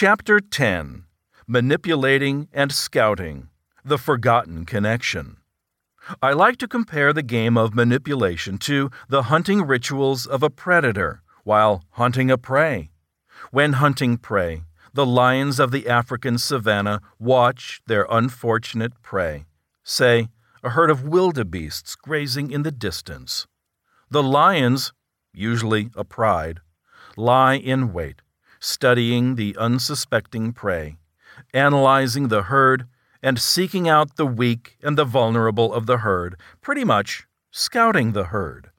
Chapter 10 Manipulating and Scouting The Forgotten Connection. I like to compare the game of manipulation to the hunting rituals of a predator while hunting a prey. When hunting prey, the lions of the African savanna watch their unfortunate prey, say, a herd of wildebeests grazing in the distance. The lions, usually a pride, lie in wait, studying the unsuspecting prey, analyzing the herd, and seeking out the weak and the vulnerable of the herd, pretty much scouting the herd.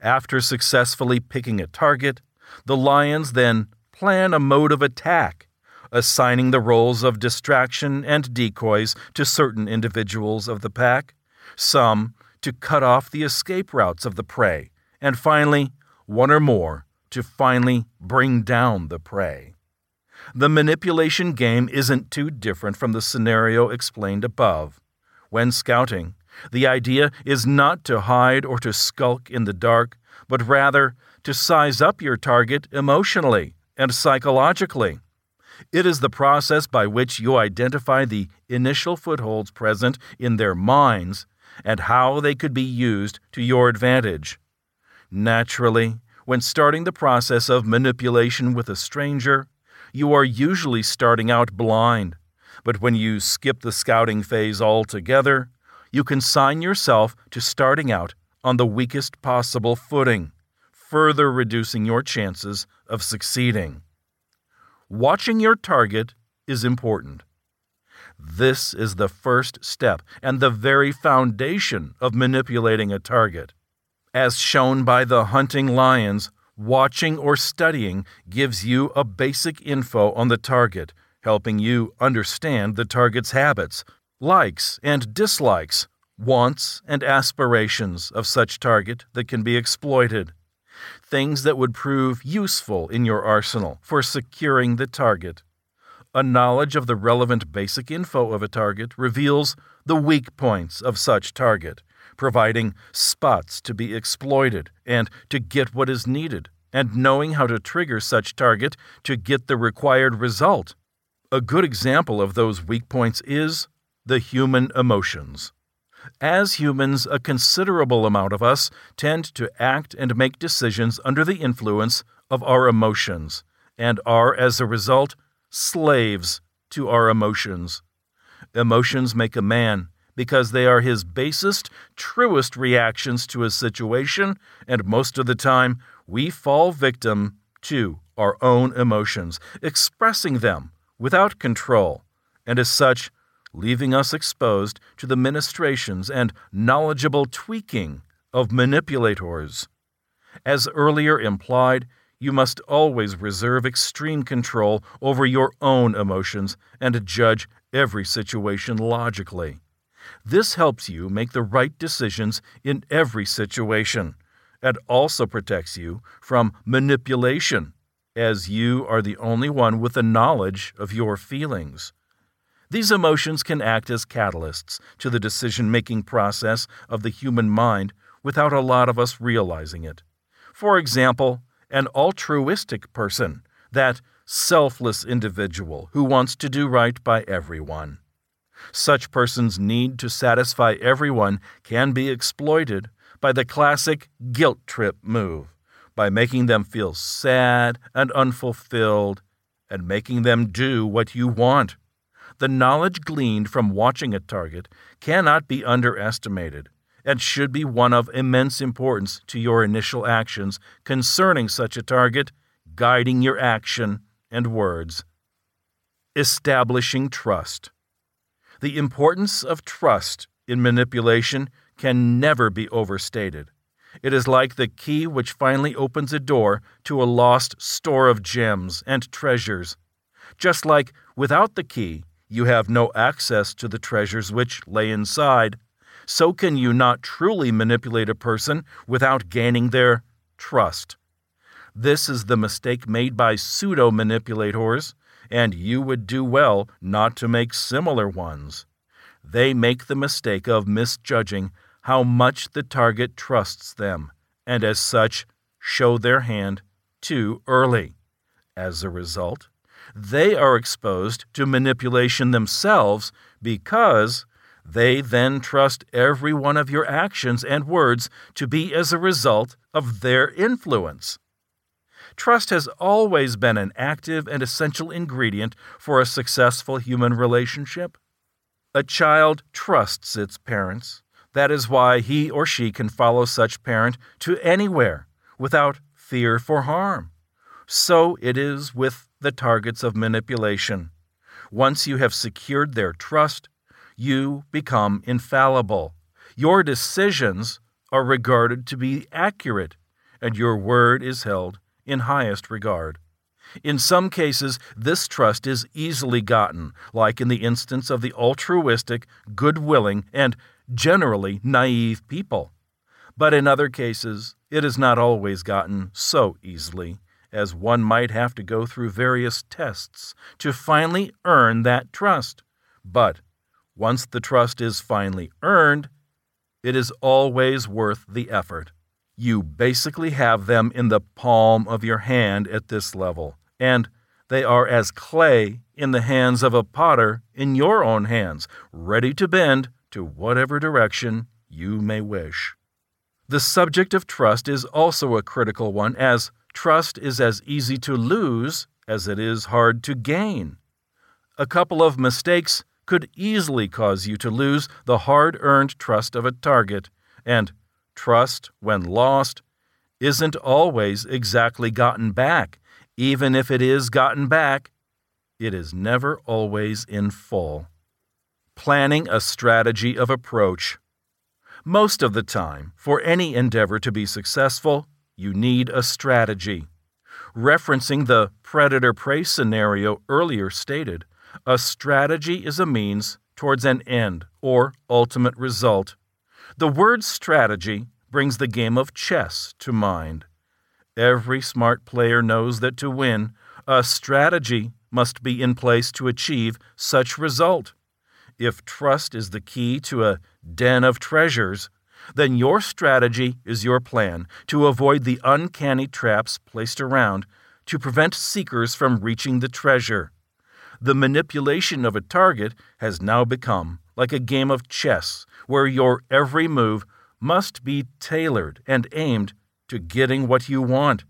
After successfully picking a target, the lions then plan a mode of attack, assigning the roles of distraction and decoys to certain individuals of the pack, some to cut off the escape routes of the prey, and finally, one or more to finally bring down the prey. The manipulation game isn't too different from the scenario explained above. When scouting, the idea is not to hide or to skulk in the dark, but rather to size up your target emotionally and psychologically. It is the process by which you identify the initial footholds present in their minds and how they could be used to your advantage. Naturally, when starting the process of manipulation with a stranger, you are usually starting out blind. But when you skip the scouting phase altogether, you consign yourself to starting out on the weakest possible footing, further reducing your chances of succeeding. Watching your target is important. This is the first step and the very foundation of manipulating a target. As shown by the hunting lions, watching or studying gives you a basic info on the target, helping you understand the target's habits, likes and dislikes, wants and aspirations of such target that can be exploited. Things that would prove useful in your arsenal for securing the target. A knowledge of the relevant basic info of a target reveals the weak points of such target providing spots to be exploited and to get what is needed, and knowing how to trigger such target to get the required result. A good example of those weak points is the human emotions. As humans, a considerable amount of us tend to act and make decisions under the influence of our emotions, and are, as a result, slaves to our emotions. Emotions make a man, because they are his basest, truest reactions to a situation, and most of the time we fall victim to our own emotions, expressing them without control, and as such, leaving us exposed to the ministrations and knowledgeable tweaking of manipulators. As earlier implied, you must always reserve extreme control over your own emotions and judge every situation logically. This helps you make the right decisions in every situation and also protects you from manipulation, as you are the only one with the knowledge of your feelings. These emotions can act as catalysts to the decision making process of the human mind without a lot of us realizing it. For example, an altruistic person, that selfless individual who wants to do right by everyone. Such persons' need to satisfy everyone can be exploited by the classic guilt trip move, by making them feel sad and unfulfilled and making them do what you want. The knowledge gleaned from watching a target cannot be underestimated and should be one of immense importance to your initial actions concerning such a target, guiding your action and words. Establishing trust. The importance of trust in manipulation can never be overstated. It is like the key which finally opens a door to a lost store of gems and treasures. Just like without the key, you have no access to the treasures which lay inside, so can you not truly manipulate a person without gaining their trust. This is the mistake made by pseudo manipulators and you would do well not to make similar ones. They make the mistake of misjudging how much the target trusts them, and as such, show their hand too early. As a result, They are exposed to manipulation themselves because they then trust every one of your actions and words to be as a result of their influence. Trust has always been an active and essential ingredient for a successful human relationship. A child trusts its parents. That is why he or she can follow such parent to anywhere without fear for harm. So it is with the targets of manipulation. Once you have secured their trust, you become infallible. Your decisions are regarded to be accurate, and your word is held in highest regard. In some cases, this trust is easily gotten, like in the instance of the altruistic, good willing, and generally naive people. But in other cases, it is not always gotten so easily, as one might have to go through various tests to finally earn that trust. But once the trust is finally earned, it is always worth the effort. You basically have them in the palm of your hand at this level, and they are as clay in the hands of a potter in your own hands, ready to bend to whatever direction you may wish. The subject of trust is also a critical one, as trust is as easy to lose as it is hard to gain. A couple of mistakes could easily cause you to lose the hard earned trust of a target, and trust, when lost, isn't always exactly gotten back. Even if it is gotten back, it is never always in full. Planning a strategy of approach. Most of the time, for any endeavor to be successful, you need a strategy. Referencing the predator prey scenario earlier stated, a strategy is a means towards an end or ultimate result. The word strategy brings the game of chess to mind. Every smart player knows that to win, a strategy must be in place to achieve such result. If trust is the key to a den of treasures, then your strategy is your plan to avoid the uncanny traps placed around to prevent seekers from reaching the treasure the manipulation of a target has now become like a game of chess where your every move must be tailored and aimed to getting what you want.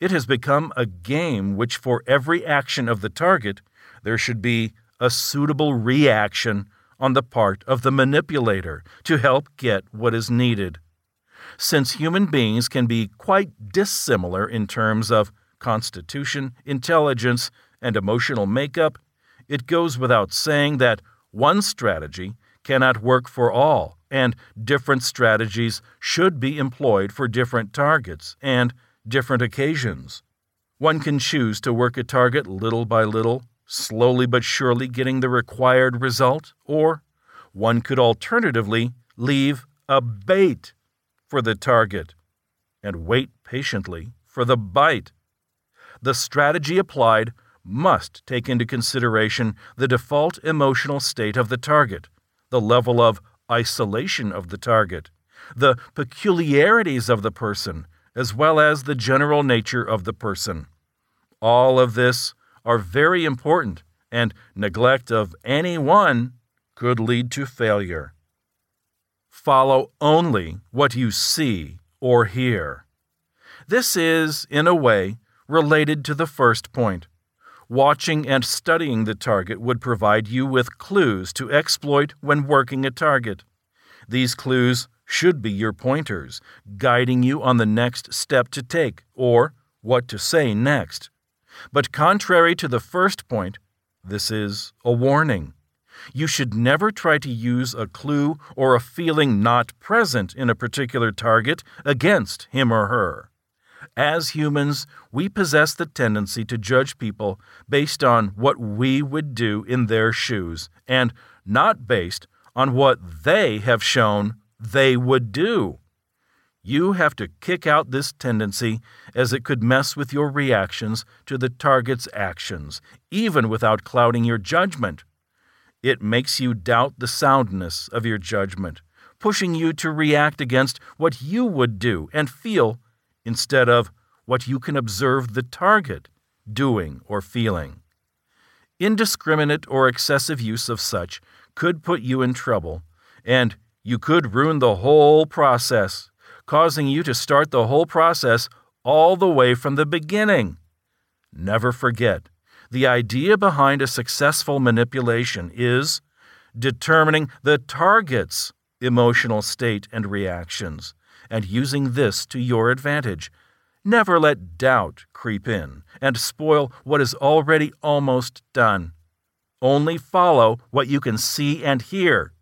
It has become a game which, for every action of the target, there should be a suitable reaction on the part of the manipulator to help get what is needed. Since human beings can be quite dissimilar in terms of constitution, intelligence, and emotional makeup, it goes without saying that one strategy cannot work for all, and different strategies should be employed for different targets and different occasions. One can choose to work a target little by little, slowly but surely getting the required result, or one could alternatively leave a bait for the target and wait patiently for the bite. The strategy applied must take into consideration the default emotional state of the target, the level of isolation of the target, the peculiarities of the person, as well as the general nature of the person. All of this are very important, and neglect of any one could lead to failure. Follow only what you see or hear. This is, in a way, related to the first point. Watching and studying the target would provide you with clues to exploit when working a target. These clues should be your pointers, guiding you on the next step to take or what to say next. But contrary to the first point, this is a warning. You should never try to use a clue or a feeling not present in a particular target against him or her. As humans, we possess the tendency to judge people based on what we would do in their shoes and not based on what they have shown they would do. You have to kick out this tendency as it could mess with your reactions to the target's actions, even without clouding your judgment. It makes you doubt the soundness of your judgment, pushing you to react against what you would do and feel instead of what you can observe the target doing or feeling. Indiscriminate or excessive use of such could put you in trouble, and you could ruin the whole process, causing you to start the whole process all the way from the beginning. Never forget, the idea behind a successful manipulation is determining the target's emotional state and reactions, and using this to your advantage. Never let doubt creep in and spoil what is already almost done. Only follow what you can see and hear,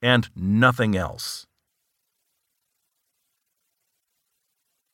and nothing else.